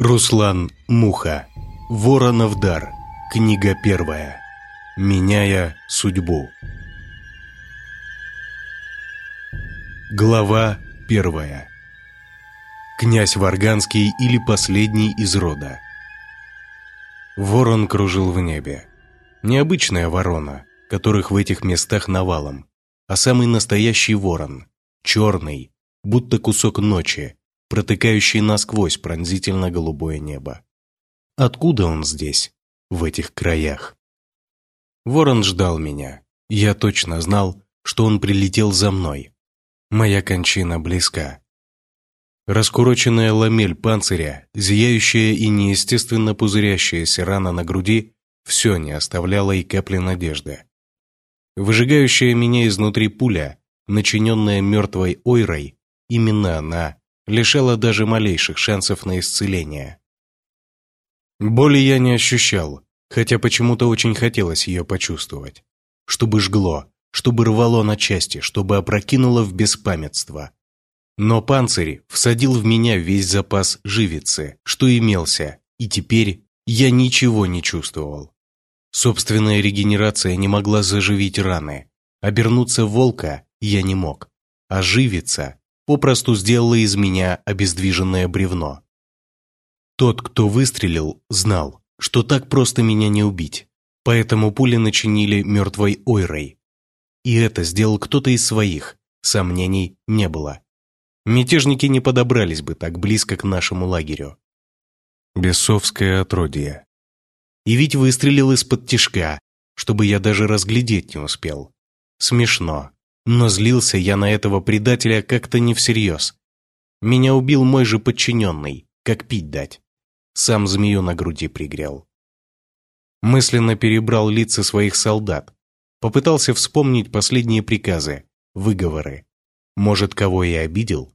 Руслан Муха. Воронов дар. Книга первая. Меняя судьбу. Глава первая. Князь Варганский или последний из рода. Ворон кружил в небе. Необычная ворона, которых в этих местах навалом, а самый настоящий ворон, черный, будто кусок ночи, протыкающий насквозь пронзительно-голубое небо. Откуда он здесь, в этих краях? Ворон ждал меня. Я точно знал, что он прилетел за мной. Моя кончина близка. Раскуроченная ламель панциря, зияющая и неестественно пузырящаяся рана на груди, все не оставляло и капли надежды. Выжигающая меня изнутри пуля, начиненная мертвой ойрой, именно она лишала даже малейших шансов на исцеление. Боли я не ощущал, хотя почему-то очень хотелось ее почувствовать. Чтобы жгло, чтобы рвало на части, чтобы опрокинуло в беспамятство. Но панцирь всадил в меня весь запас живицы, что имелся, и теперь я ничего не чувствовал. Собственная регенерация не могла заживить раны. Обернуться волка я не мог. А живица попросту сделала из меня обездвиженное бревно. Тот, кто выстрелил, знал, что так просто меня не убить, поэтому пули начинили мертвой ойрой. И это сделал кто-то из своих, сомнений не было. Мятежники не подобрались бы так близко к нашему лагерю. Бесовское отродье. И ведь выстрелил из-под тишка, чтобы я даже разглядеть не успел. Смешно. Но злился я на этого предателя как-то не всерьез. Меня убил мой же подчиненный, как пить дать. Сам змею на груди пригрел. Мысленно перебрал лица своих солдат. Попытался вспомнить последние приказы, выговоры. Может, кого я обидел?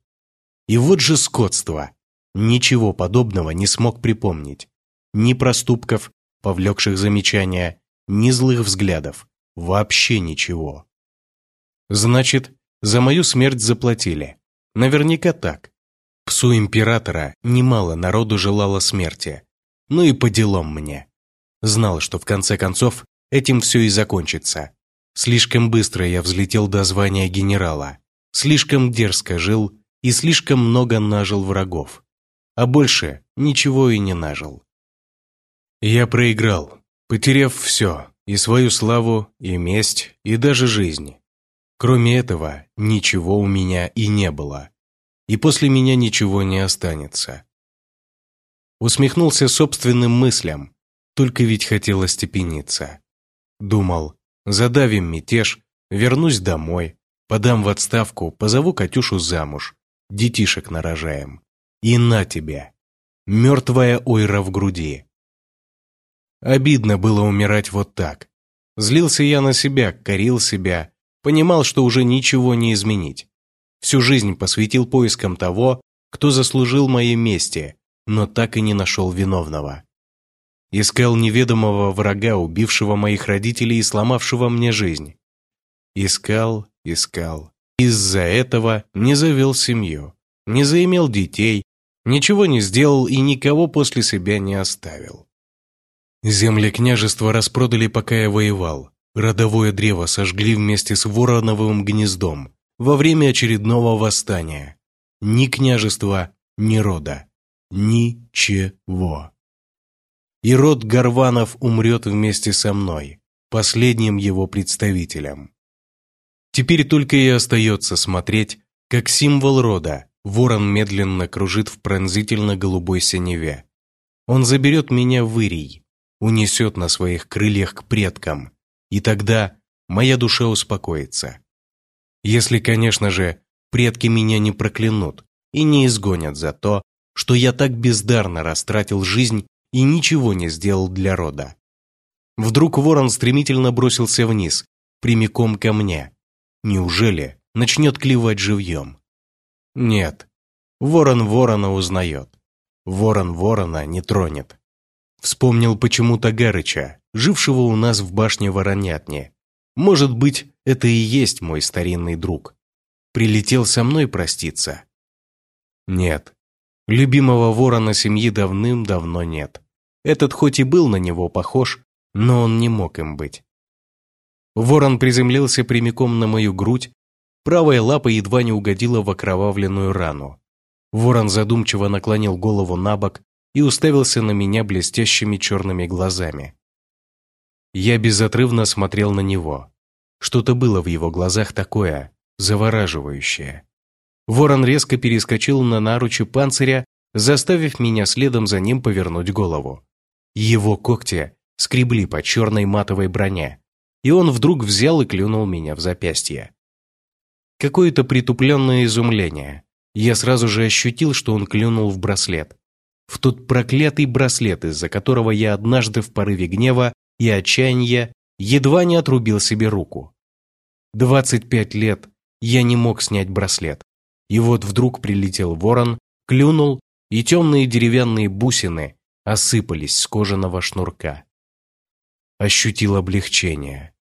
И вот же скотство. Ничего подобного не смог припомнить. Ни проступков, повлекших замечания, ни злых взглядов. Вообще ничего. Значит, за мою смерть заплатили. Наверняка так. Псу императора немало народу желало смерти. Ну и по делам мне. Знал, что в конце концов этим все и закончится. Слишком быстро я взлетел до звания генерала. Слишком дерзко жил и слишком много нажил врагов. А больше ничего и не нажил. Я проиграл, потеряв все, и свою славу, и месть, и даже жизнь. Кроме этого, ничего у меня и не было. И после меня ничего не останется. Усмехнулся собственным мыслям, только ведь хотел остепениться. Думал, задавим мятеж, вернусь домой, подам в отставку, позову Катюшу замуж, детишек нарожаем. И на тебе. Мертвая ойра в груди. Обидно было умирать вот так. Злился я на себя, корил себя, Понимал, что уже ничего не изменить. Всю жизнь посвятил поискам того, кто заслужил моей мести, но так и не нашел виновного. Искал неведомого врага, убившего моих родителей и сломавшего мне жизнь. Искал, искал. Из-за этого не завел семью, не заимел детей, ничего не сделал и никого после себя не оставил. Земли княжества распродали, пока я воевал. Родовое древо сожгли вместе с вороновым гнездом во время очередного восстания. Ни княжества, ни рода. Ничего. И род Горванов умрет вместе со мной, последним его представителем. Теперь только и остается смотреть, как символ рода ворон медленно кружит в пронзительно-голубой синеве. Он заберет меня в Ирий, унесет на своих крыльях к предкам, и тогда моя душа успокоится. Если, конечно же, предки меня не проклянут и не изгонят за то, что я так бездарно растратил жизнь и ничего не сделал для рода. Вдруг ворон стремительно бросился вниз, прямиком ко мне. Неужели начнет клевать живьем? Нет, ворон ворона узнает. Ворон ворона не тронет. Вспомнил почему-то Гарыча, жившего у нас в башне Воронятне. Может быть, это и есть мой старинный друг. Прилетел со мной проститься? Нет. Любимого ворона семьи давным-давно нет. Этот хоть и был на него похож, но он не мог им быть. Ворон приземлился прямиком на мою грудь, правая лапа едва не угодила в окровавленную рану. Ворон задумчиво наклонил голову на бок и уставился на меня блестящими черными глазами. Я безотрывно смотрел на него. Что-то было в его глазах такое, завораживающее. Ворон резко перескочил на наручи панциря, заставив меня следом за ним повернуть голову. Его когти скребли по черной матовой броне, и он вдруг взял и клюнул меня в запястье. Какое-то притупленное изумление. Я сразу же ощутил, что он клюнул в браслет. В тот проклятый браслет, из-за которого я однажды в порыве гнева и отчаяния едва не отрубил себе руку. 25 лет я не мог снять браслет. И вот вдруг прилетел ворон, клюнул, и темные деревянные бусины осыпались с кожаного шнурка. Ощутил облегчение.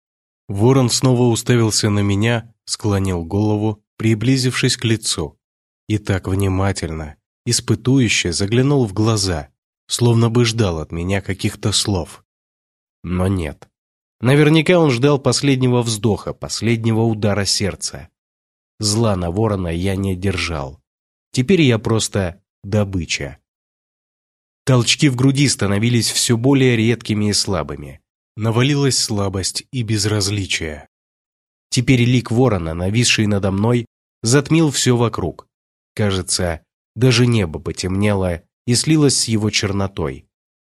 Ворон снова уставился на меня, склонил голову, приблизившись к лицу. И так внимательно, испытующе заглянул в глаза, словно бы ждал от меня каких-то слов. Но нет. Наверняка он ждал последнего вздоха, последнего удара сердца. Зла на ворона я не держал. Теперь я просто добыча. Толчки в груди становились все более редкими и слабыми. Навалилась слабость и безразличие. Теперь лик ворона, нависший надо мной, затмил все вокруг. Кажется, даже небо потемнело и слилось с его чернотой.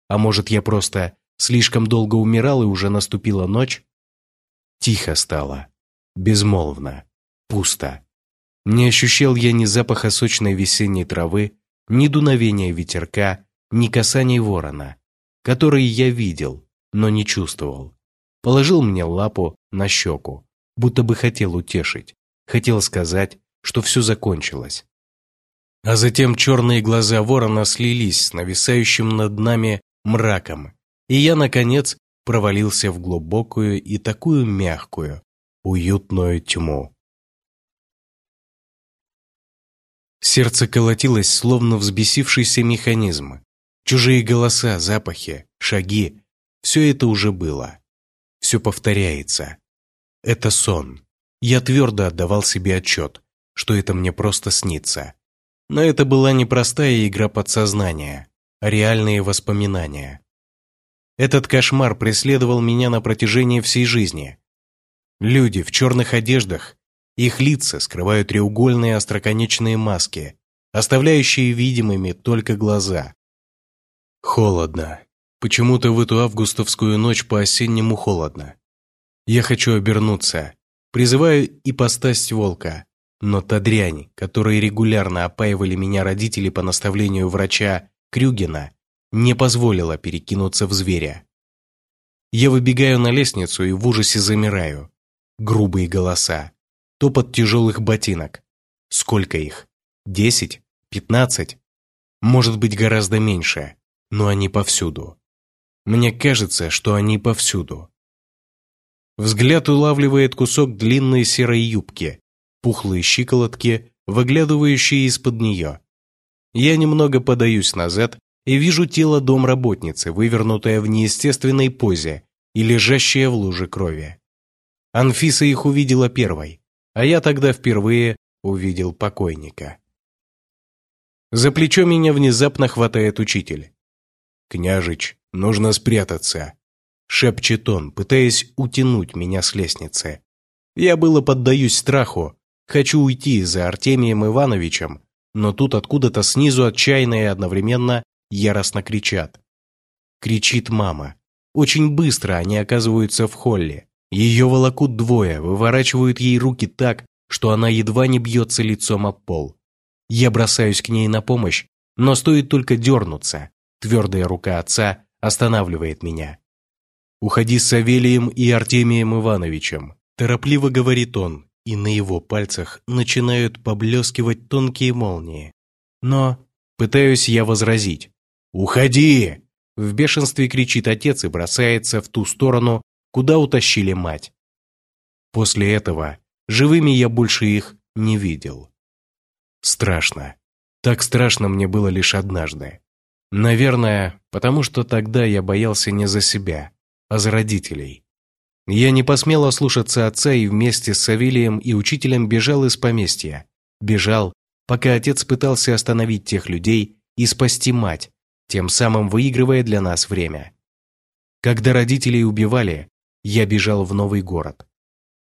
А может, я просто слишком долго умирал и уже наступила ночь? Тихо стало. Безмолвно. Пусто. Не ощущал я ни запаха сочной весенней травы, ни дуновения ветерка, ни касаний ворона, которые я видел, но не чувствовал. Положил мне лапу на щеку, будто бы хотел утешить, хотел сказать, что все закончилось. А затем черные глаза ворона слились с нависающим над нами мраком, и я, наконец, провалился в глубокую и такую мягкую, уютную тьму. Сердце колотилось, словно взбесившийся механизм. Чужие голоса, запахи, шаги – все это уже было. Все повторяется. Это сон. Я твердо отдавал себе отчет, что это мне просто снится. Но это была не простая игра подсознания, а реальные воспоминания. Этот кошмар преследовал меня на протяжении всей жизни. Люди в черных одеждах, их лица скрывают треугольные остроконечные маски, оставляющие видимыми только глаза. Холодно. Почему-то в эту августовскую ночь по-осеннему холодно. Я хочу обернуться. Призываю ипостась волка. Но та дрянь, которой регулярно опаивали меня родители по наставлению врача Крюгина, не позволила перекинуться в зверя. Я выбегаю на лестницу и в ужасе замираю. Грубые голоса. Топот тяжелых ботинок. Сколько их? Десять? Пятнадцать? Может быть, гораздо меньше, но они повсюду. Мне кажется, что они повсюду. Взгляд улавливает кусок длинной серой юбки, пухлые щиколотки, выглядывающие из-под нее. Я немного подаюсь назад и вижу тело домработницы, вывернутое в неестественной позе и лежащее в луже крови. Анфиса их увидела первой, а я тогда впервые увидел покойника. За плечо меня внезапно хватает учитель. «Княжич, нужно спрятаться», — шепчет он, пытаясь утянуть меня с лестницы. Я было поддаюсь страху, Хочу уйти за Артемием Ивановичем, но тут откуда-то снизу отчаянно и одновременно яростно кричат. Кричит мама. Очень быстро они оказываются в холле. Ее волокут двое, выворачивают ей руки так, что она едва не бьется лицом об пол. Я бросаюсь к ней на помощь, но стоит только дернуться. Твердая рука отца останавливает меня. «Уходи с Савелием и Артемием Ивановичем», торопливо говорит он, и на его пальцах начинают поблескивать тонкие молнии. Но пытаюсь я возразить. «Уходи!» В бешенстве кричит отец и бросается в ту сторону, куда утащили мать. После этого живыми я больше их не видел. Страшно. Так страшно мне было лишь однажды. Наверное, потому что тогда я боялся не за себя, а за родителей. Я не посмел ослушаться отца и вместе с Савелием и учителем бежал из поместья. Бежал, пока отец пытался остановить тех людей и спасти мать, тем самым выигрывая для нас время. Когда родителей убивали, я бежал в новый город.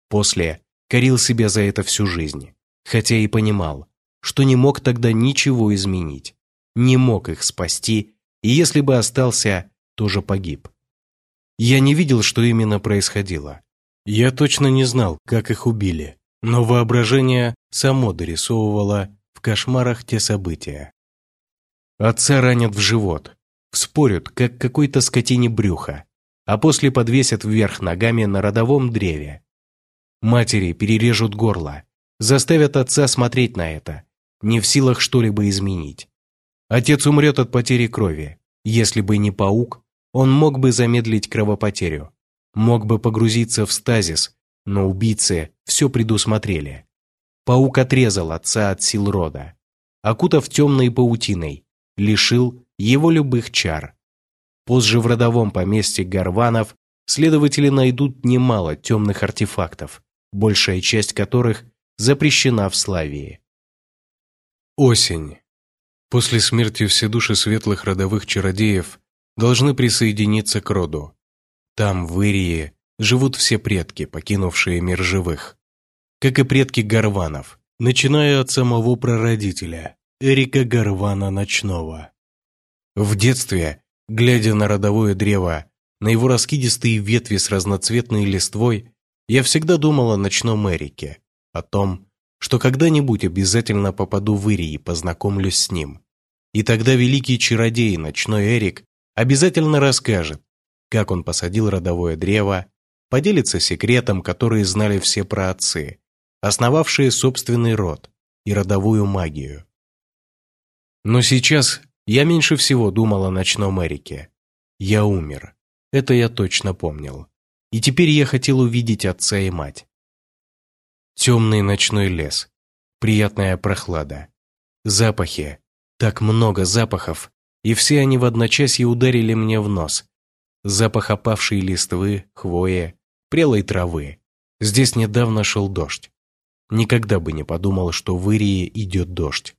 После корил себя за это всю жизнь, хотя и понимал, что не мог тогда ничего изменить, не мог их спасти, и если бы остался, тоже погиб. Я не видел, что именно происходило. Я точно не знал, как их убили, но воображение само дорисовывало в кошмарах те события. Отца ранят в живот, вспорят, как какой-то скотине брюха, а после подвесят вверх ногами на родовом древе. Матери перережут горло, заставят отца смотреть на это, не в силах что-либо изменить. Отец умрет от потери крови. Если бы не паук, он мог бы замедлить кровопотерю, мог бы погрузиться в стазис, но убийцы все предусмотрели. Паук отрезал отца от сил рода, окутав темной паутиной, лишил его любых чар. Позже в родовом поместье Гарванов следователи найдут немало темных артефактов, большая часть которых запрещена в Славии. Осень. После смерти все души светлых родовых чародеев должны присоединиться к роду. Там, в Ирии, живут все предки, покинувшие мир живых. Как и предки Гарванов, начиная от самого прародителя, Эрика Гарвана Ночного. В детстве, глядя на родовое древо, на его раскидистые ветви с разноцветной листвой, я всегда думал о ночном Эрике, о том, что когда-нибудь обязательно попаду в Ирии и познакомлюсь с ним. И тогда великий чародей, ночной Эрик, обязательно расскажет, как он посадил родовое древо, поделится секретом, который знали все праотцы, основавшие собственный род и родовую магию. Но сейчас я меньше всего думал о ночном Эрике. Я умер. Это я точно помнил. И теперь я хотел увидеть отца и мать. Темный ночной лес. Приятная прохлада. Запахи. Так много запахов. И все они в одночасье ударили мне в нос. Запах опавшей листвы, хвои, прелой травы. Здесь недавно шел дождь. Никогда бы не подумал, что в Ирии идет дождь.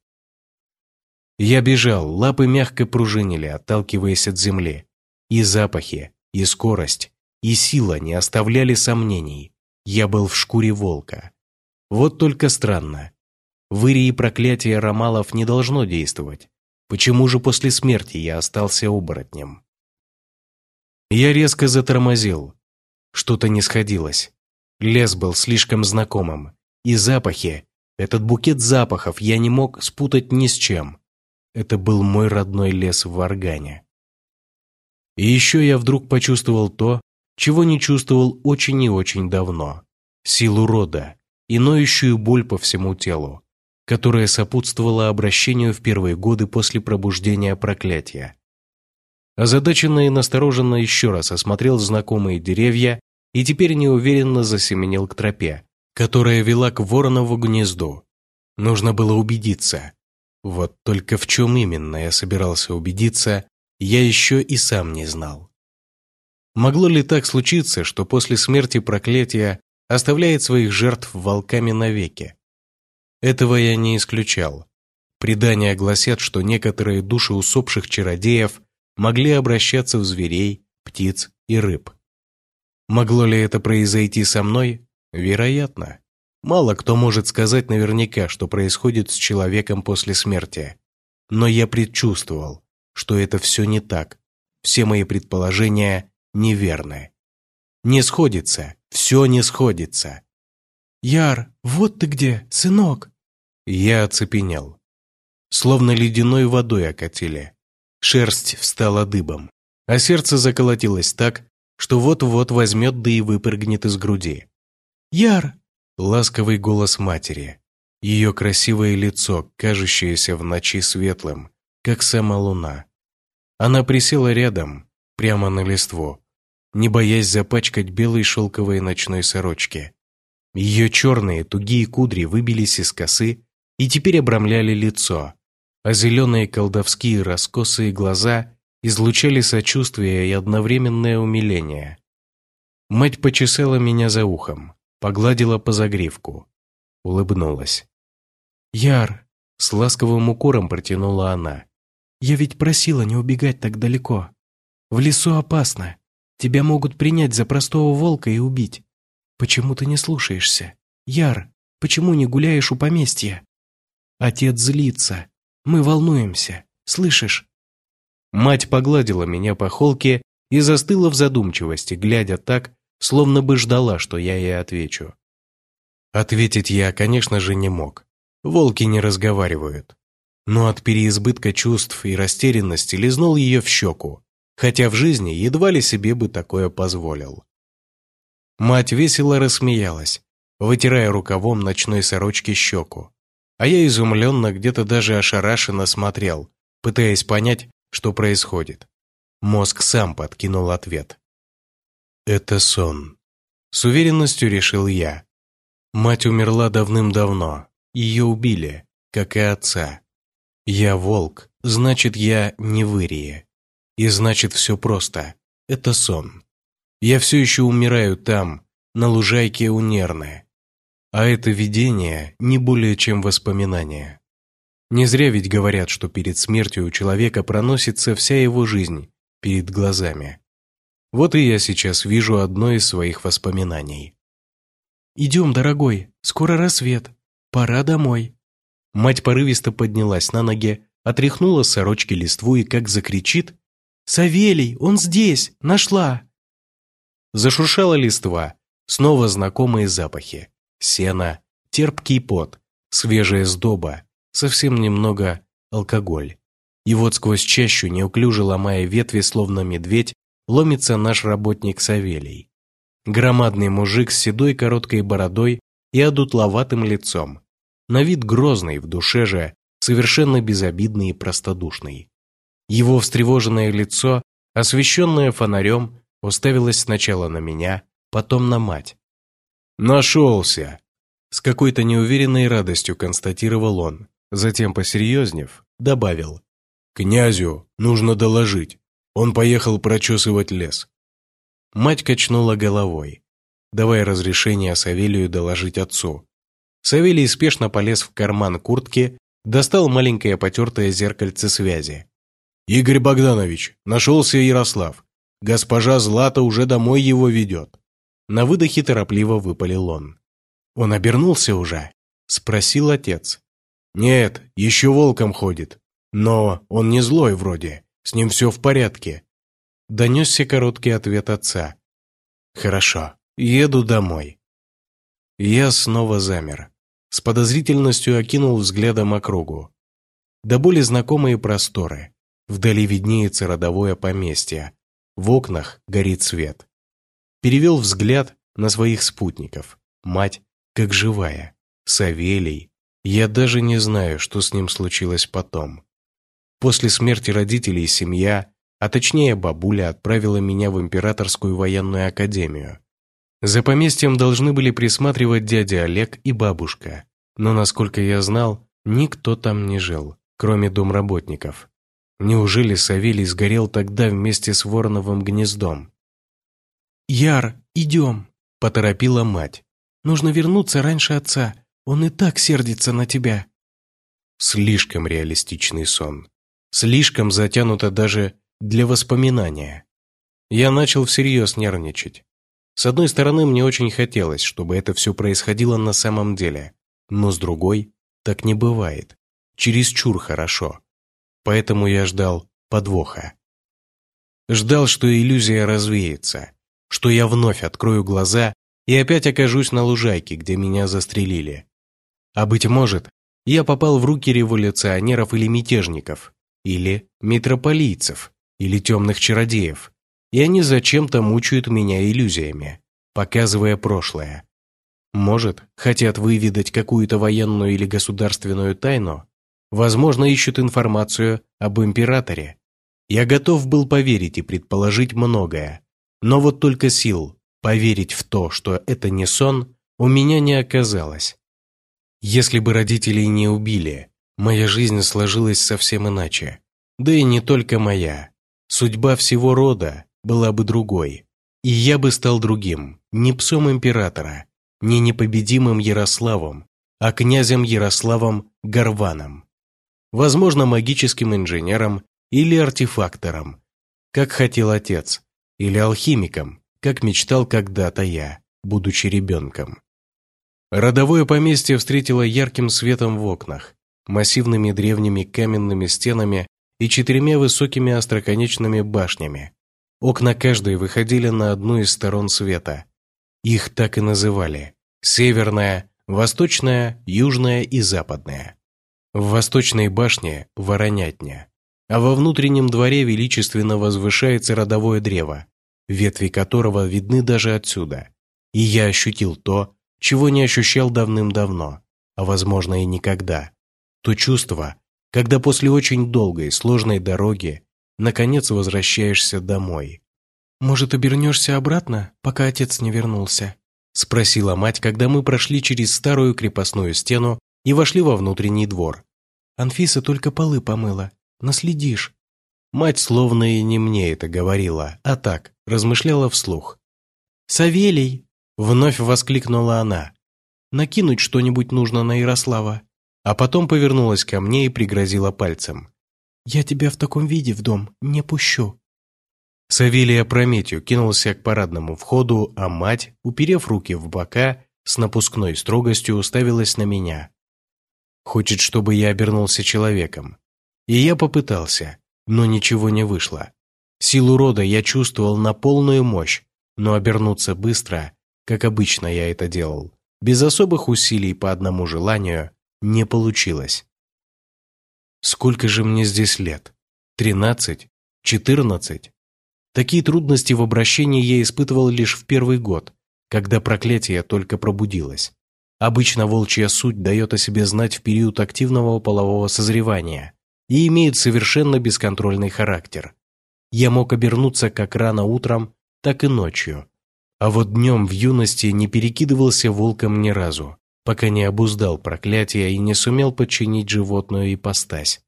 Я бежал, лапы мягко пружинили, отталкиваясь от земли. И запахи, и скорость, и сила не оставляли сомнений. Я был в шкуре волка. Вот только странно. В Ирии проклятие Ромалов не должно действовать. Почему же после смерти я остался оборотнем? Я резко затормозил. Что-то не сходилось. Лес был слишком знакомым. И запахи, этот букет запахов я не мог спутать ни с чем. Это был мой родной лес в Варгане. И еще я вдруг почувствовал то, чего не чувствовал очень и очень давно. Силу рода и ноющую боль по всему телу, которая сопутствовала обращению в первые годы после пробуждения проклятия. Озадаченно и настороженно еще раз осмотрел знакомые деревья и теперь неуверенно засеменил к тропе, которая вела к воронову гнезду. Нужно было убедиться, вот только в чем именно я собирался убедиться, я еще и сам не знал. Могло ли так случиться, что после смерти проклятия оставляет своих жертв волками навеки? Этого я не исключал. Предания гласят, что некоторые души усопших чародеев могли обращаться в зверей, птиц и рыб. Могло ли это произойти со мной? Вероятно. Мало кто может сказать наверняка, что происходит с человеком после смерти. Но я предчувствовал, что это все не так. Все мои предположения неверны. Не сходится, все не сходится. «Яр, вот ты где, сынок!» Я оцепенел. Словно ледяной водой окатили. Шерсть встала дыбом, а сердце заколотилось так, что вот-вот возьмет да и выпрыгнет из груди. «Яр, Ласковый голос матери, ее красивое лицо, кажущееся в ночи светлым, как сама луна. Она присела рядом, прямо на листву, не боясь запачкать белой шелковой ночной сорочки. Ее черные тугие кудри выбились из косы и теперь обрамляли лицо. а зеленые колдовские раскосые глаза излучали сочувствие и одновременное умиление. Мать почесала меня за ухом, погладила по загривку, улыбнулась. «Яр!» — с ласковым укором протянула она. «Я ведь просила не убегать так далеко. В лесу опасно. Тебя могут принять за простого волка и убить. Почему ты не слушаешься? Яр, почему не гуляешь у поместья? Отец злится. Мы волнуемся. Слышишь?» Мать погладила меня по холке и застыла в задумчивости, глядя так, словно бы ждала, что я ей отвечу. Ответить я, конечно же, не мог. Волки не разговаривают. Но от переизбытка чувств и растерянности лизнул ее в щеку, хотя в жизни едва ли себе бы такое позволил. Мать весело рассмеялась, вытирая рукавом ночной сорочки щеку. А я изумленно, где-то даже ошарашенно смотрел, пытаясь понять, что происходит. Мозг сам подкинул ответ. «Это сон», — с уверенностью решил я. Мать умерла давным-давно, ее убили, как и отца. Я волк, значит, я не вырие. И значит, все просто. Это сон. Я все еще умираю там, на лужайке у Нерны. А это видение не более чем воспоминание. Не зря ведь говорят, что перед смертью у человека проносится вся его жизнь перед глазами. Вот и я сейчас вижу одно из своих воспоминаний. «Идем, дорогой, скоро рассвет. Пора домой». Мать порывисто поднялась на ноги, отряхнула с сорочки листву и как закричит «Савелий, он здесь! Нашла!» Зашуршала листва, снова знакомые запахи. Сено, терпкий пот, свежая сдоба, совсем немного алкоголь. И вот сквозь чащу, неуклюже ломая ветви, словно медведь, ломится наш работник Савелий. Громадный мужик с седой короткой бородой и одутловатым лицом. На вид грозный, в душе же совершенно безобидный и простодушный. Его встревоженное лицо, освещенное фонарем, уставилось сначала на меня, потом на мать. «Нашелся!» С какой-то неуверенной радостью констатировал он, затем, посерьезнев, добавил. «Князю нужно доложить. Он поехал прочесывать лес. Мать качнула головой, давая разрешение Савелию доложить отцу. Савелий спешно полез в карман куртки, достал маленькое потертое зеркальце связи. «Игорь Богданович, нашелся Ярослав. Госпожа Злата уже домой его ведет». На выдохе торопливо выпалил он. «Он обернулся уже?» – спросил отец. «Нет, еще волком ходит. Но он не злой вроде, с ним все в порядке. Донесся короткий ответ отца. «Хорошо, еду домой». Я снова замер. С подозрительностью окинул взглядом округу. До боли знакомые просторы. Вдали виднеется родовое поместье. В окнах горит свет. Перевел взгляд на своих спутников. Мать, как живая. Савелий. Я даже не знаю, что с ним случилось потом. После смерти родителей семья а точнее бабуля отправила меня в Императорскую военную академию. За поместьем должны были присматривать дядя Олег и бабушка, но, насколько я знал, никто там не жил, кроме домработников. Неужели Савелий сгорел тогда вместе с Вороновым гнездом? «Яр, идем!» – поторопила мать. «Нужно вернуться раньше отца, он и так сердится на тебя». Слишком реалистичный сон. Слишком затянуто даже для воспоминания. Я начал всерьез нервничать. С одной стороны, мне очень хотелось, чтобы это все происходило на самом деле, но с другой, так не бывает. Чересчур хорошо. Поэтому я ждал подвоха. Ждал, что иллюзия развеется, что я вновь открою глаза и опять окажусь на лужайке, где меня застрелили. А быть может, я попал в руки революционеров или мятежников, или митрополийцев, или темных чародеев, и они зачем-то мучают меня иллюзиями, показывая прошлое. Может, хотят выведать какую-то военную или государственную тайну? Возможно, ищут информацию об императоре. Я готов был поверить и предположить многое, но вот только сил поверить в то, что это не сон, у меня не оказалось. Если бы родителей не убили, Моя жизнь сложилась совсем иначе. Да и не только моя. Судьба всего рода была бы другой. И я бы стал другим, не псом императора, не непобедимым Ярославом, а князем Ярославом Горваном. Возможно, магическим инженером или артефактором, как хотел отец, или алхимиком, как мечтал когда-то я, будучи ребенком. Родовое поместье встретило ярким светом в окнах, массивными древними каменными стенами и четырьмя высокими остроконечными башнями. Окна каждой выходили на одну из сторон света. Их так и называли – северная, восточная, южная и западная. В восточной башне – воронятня, а во внутреннем дворе величественно возвышается родовое древо, ветви которого видны даже отсюда. И я ощутил то, чего не ощущал давным-давно, а возможно и никогда. То чувство, когда после очень долгой, сложной дороги наконец возвращаешься домой. «Может, обернешься обратно, пока отец не вернулся?» спросила мать, когда мы прошли через старую крепостную стену и вошли во внутренний двор. «Анфиса только полы помыла. Наследишь». Мать словно и не мне это говорила, а так, размышляла вслух. «Савелий!» – вновь воскликнула она. «Накинуть что-нибудь нужно на Ярослава». А потом повернулась ко мне и пригрозила пальцем. «Я тебя в таком виде в дом не пущу». Савелий опрометью кинулся к парадному входу, а мать, уперев руки в бока, с напускной строгостью уставилась на меня. Хочет, чтобы я обернулся человеком. И я попытался, но ничего не вышло. Силу рода я чувствовал на полную мощь, но обернуться быстро, как обычно я это делал, без особых усилий по одному желанию, не получилось. Сколько же мне здесь лет? Тринадцать? Четырнадцать? Такие трудности в обращении я испытывал лишь в первый год, когда проклятие только пробудилось. Обычно волчья суть дает о себе знать в период активного полового созревания и имеет совершенно бесконтрольный характер. Я мог обернуться как рано утром, так и ночью. А вот днем в юности не перекидывался волком ни разу пока не обуздал проклятие и не сумел подчинить животную ипостась.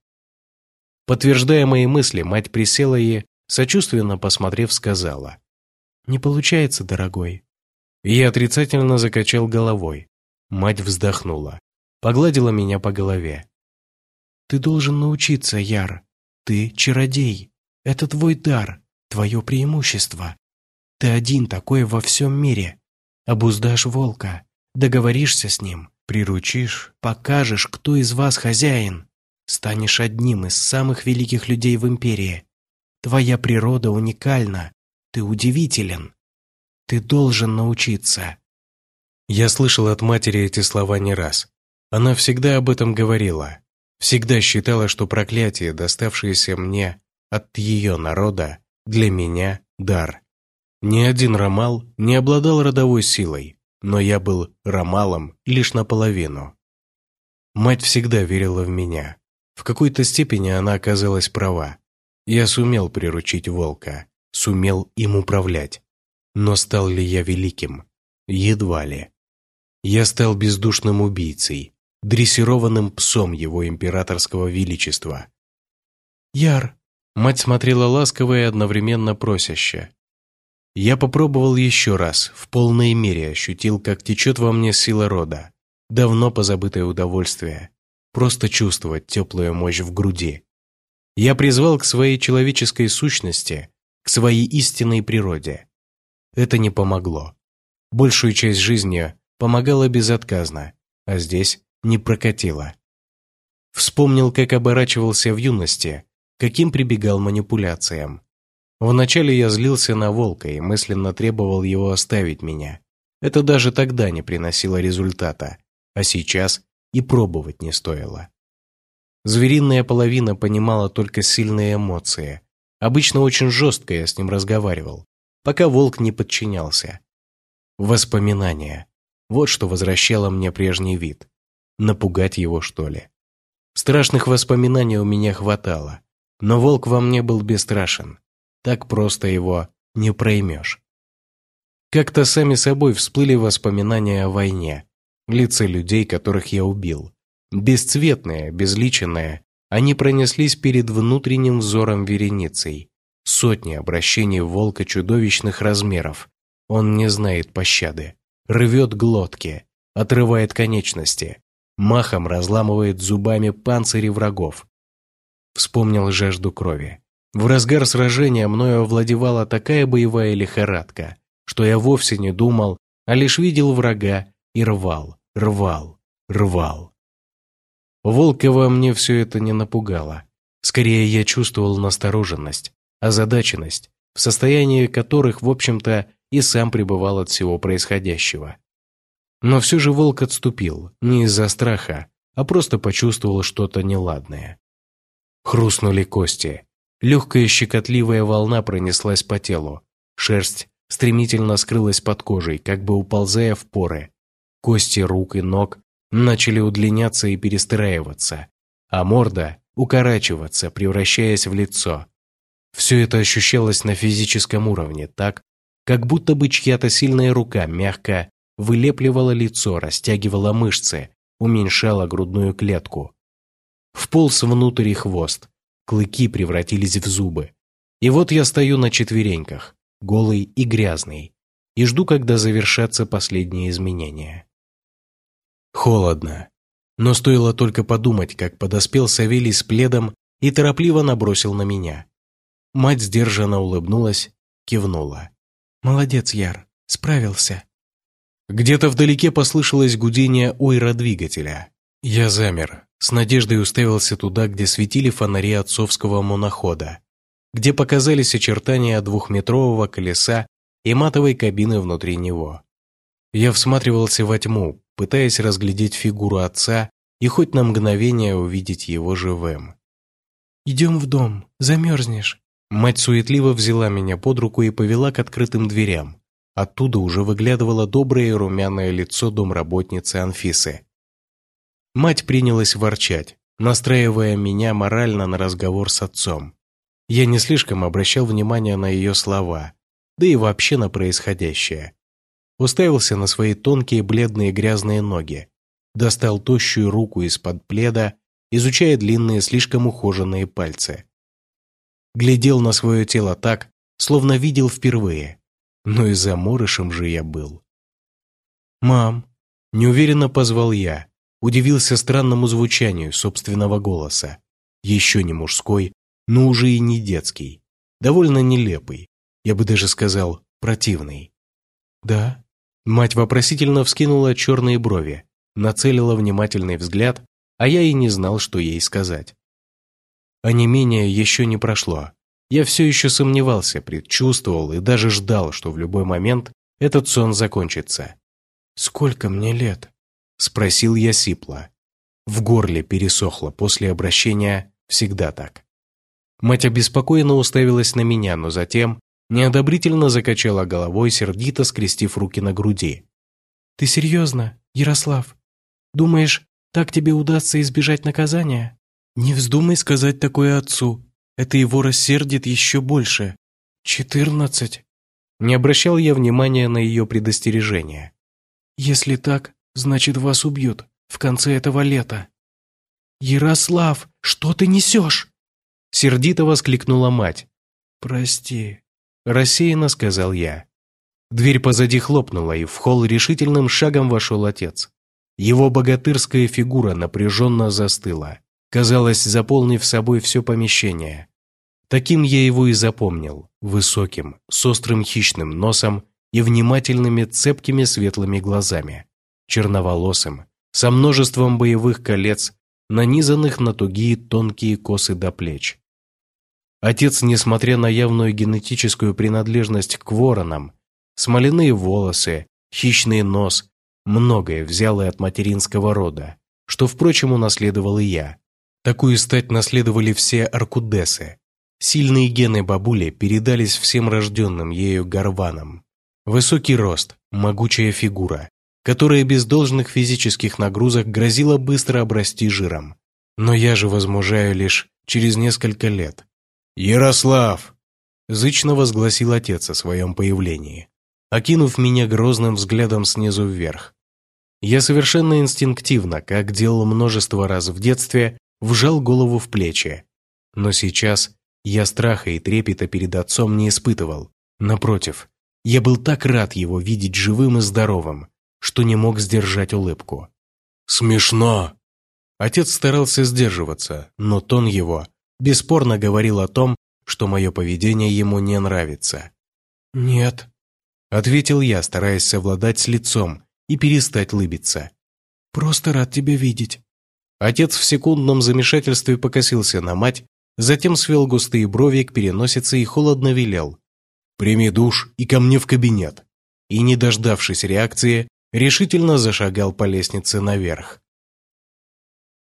Подтверждая мои мысли, мать присела и, сочувственно посмотрев, сказала. «Не получается, дорогой». Я отрицательно закачал головой. Мать вздохнула, погладила меня по голове. «Ты должен научиться, Яр. Ты чародей. Это твой дар, твое преимущество. Ты один такой во всем мире. Обуздашь волка, Договоришься с ним, приручишь, покажешь, кто из вас хозяин. Станешь одним из самых великих людей в империи. Твоя природа уникальна, ты удивителен. Ты должен научиться. Я слышал от матери эти слова не раз. Она всегда об этом говорила. Всегда считала, что проклятие, доставшееся мне от ее народа, для меня – дар. Ни один ромал не обладал родовой силой, но я был ромалом лишь наполовину. Мать всегда верила в меня. В какой-то степени она оказалась права. Я сумел приручить волка, сумел им управлять. Но стал ли я великим? Едва ли. Я стал бездушным убийцей, дрессированным псом его императорского величества. «Яр!» Мать смотрела ласково и одновременно просяще. Я попробовал еще раз, в полной мере ощутил, как течет во мне сила рода. Давно позабытое удовольствие. Просто чувствовать теплую мощь в груди. Я призвал к своей человеческой сущности, к своей истинной природе. Это не помогло. Большую часть жизни помогало безотказно, а здесь не прокатило. Вспомнил, как оборачивался в юности, каким прибегал манипуляциям. Вначале я злился на волка и мысленно требовал его оставить меня. Это даже тогда не приносило результата, а сейчас и пробовать не стоило. Звериная половина понимала только сильные эмоции. Обычно очень жестко я с ним разговаривал, пока волк не подчинялся. Воспоминания. Вот что возвращало мне прежний вид. Напугать его, что ли? Страшных воспоминаний у меня хватало, но волк во мне был бесстрашен. Так просто его не проймешь. Как-то сами собой всплыли воспоминания о войне, лица людей, которых я убил, Бесцветные, безличенные, они пронеслись перед внутренним взором вереницей. Сотни обращений волка чудовищных размеров. Он не знает пощады. Рвет глотки, отрывает конечности, махом разламывает зубами панцири врагов. Вспомнил жажду крови. В разгар сражения мною овладевала такая боевая лихорадка, что я вовсе не думал, а лишь видел врага и рвал, рвал, рвал. Волкова мне все это не напугало. Скорее, я чувствовал настороженность, озадаченность, в состоянии которых, в общем-то, и сам пребывал от всего происходящего. Но все же волк отступил, не из-за страха, а просто почувствовал что-то неладное. Хрустнули кости. Легкая щекотливая волна пронеслась по телу. Шерсть стремительно скрылась под кожей, как бы уползая в поры. Кости рук и ног начали удлиняться и перестраиваться, а морда укорачиваться, превращаясь в лицо. Все это ощущалось на физическом уровне так, как будто бы чья-то сильная рука мягко вылепливала лицо, растягивала мышцы, уменьшала грудную клетку. Вполз внутрь хвост, клыки превратились в зубы. И вот я стою на четвереньках, голый и грязный, и жду, когда завершатся последние изменения. Холодно. Но стоило только подумать, как подоспел Савелий с пледом и торопливо набросил на меня. Мать сдержанно улыбнулась, кивнула. «Молодец, Яр, справился». Где-то вдалеке послышалось гудение ойра двигателя. Я замер, с надеждой уставился туда, где светили фонари отцовского монохода, где показались очертания двухметрового колеса и матовой кабины внутри него. Я всматривался во тьму, пытаясь разглядеть фигуру отца и хоть на мгновение увидеть его живым. «Идем в дом, замерзнешь». Мать суетливо взяла меня под руку и повела к открытым дверям. Оттуда уже выглядывало доброе и румяное лицо домработницы Анфисы. Мать принялась ворчать, настраивая меня морально на разговор с отцом. Я не слишком обращал внимание на ее слова, да и вообще на происходящее уставился на свои тонкие бледные грязные ноги, достал тощую руку из-под пледа, изучая длинные слишком ухоженные пальцы. Глядел на свое тело так, словно видел впервые, но и заморышем же я был. «Мам!» – неуверенно позвал я, удивился странному звучанию собственного голоса. Еще не мужской, но уже и не детский, довольно нелепый, я бы даже сказал, противный. «Да?» Мать вопросительно вскинула черные брови, нацелила внимательный взгляд, а я и не знал, что ей сказать. А не менее еще не прошло. Я все еще сомневался, предчувствовал и даже ждал, что в любой момент этот сон закончится. «Сколько мне лет?» – спросил я сипло. В горле пересохло после обращения «всегда так». Мать обеспокоенно уставилась на меня, но затем Неодобрительно закачала головой, сердито скрестив руки на груди. «Ты серьезно, Ярослав? Думаешь, так тебе удастся избежать наказания? Не вздумай сказать такое отцу. Это его рассердит еще больше. Четырнадцать». Не обращал я внимания на ее предостережение. «Если так, значит, вас убьют в конце этого лета». «Ярослав, что ты несешь?» Сердито воскликнула мать. «Прости, Рассеянно сказал я. Дверь позади хлопнула, и в холл решительным шагом вошел отец. Его богатырская фигура напряженно застыла, казалось, заполнив собой все помещение. Таким я его и запомнил, высоким, с острым хищным носом и внимательными цепкими светлыми глазами, черноволосым, со множеством боевых колец, нанизанных на тугие тонкие косы до плеч. Отец, несмотря на явную генетическую принадлежность к воронам, смоляные волосы, хищный нос, многое взял и от материнского рода, что, впрочем, унаследовал и я. Такую стать наследовали все аркудесы. Сильные гены бабули передались всем рожденным ею горванам. Высокий рост, могучая фигура, которая без должных физических нагрузок грозила быстро обрасти жиром. Но я же возмужаю лишь через несколько лет, «Ярослав!» – зычно возгласил отец о своем появлении, окинув меня грозным взглядом снизу вверх. Я совершенно инстинктивно, как делал множество раз в детстве, вжал голову в плечи. Но сейчас я страха и трепета перед отцом не испытывал. Напротив, я был так рад его видеть живым и здоровым, что не мог сдержать улыбку. «Смешно!» Отец старался сдерживаться, но тон его бесспорно говорил о том, что мое поведение ему не нравится. «Нет», — ответил я, стараясь совладать с лицом и перестать лыбиться. «Просто рад тебя видеть». Отец в секундном замешательстве покосился на мать, затем свел густые брови к переносице и холодно велел. «Прими душ и ко мне в кабинет». И, не дождавшись реакции, решительно зашагал по лестнице наверх.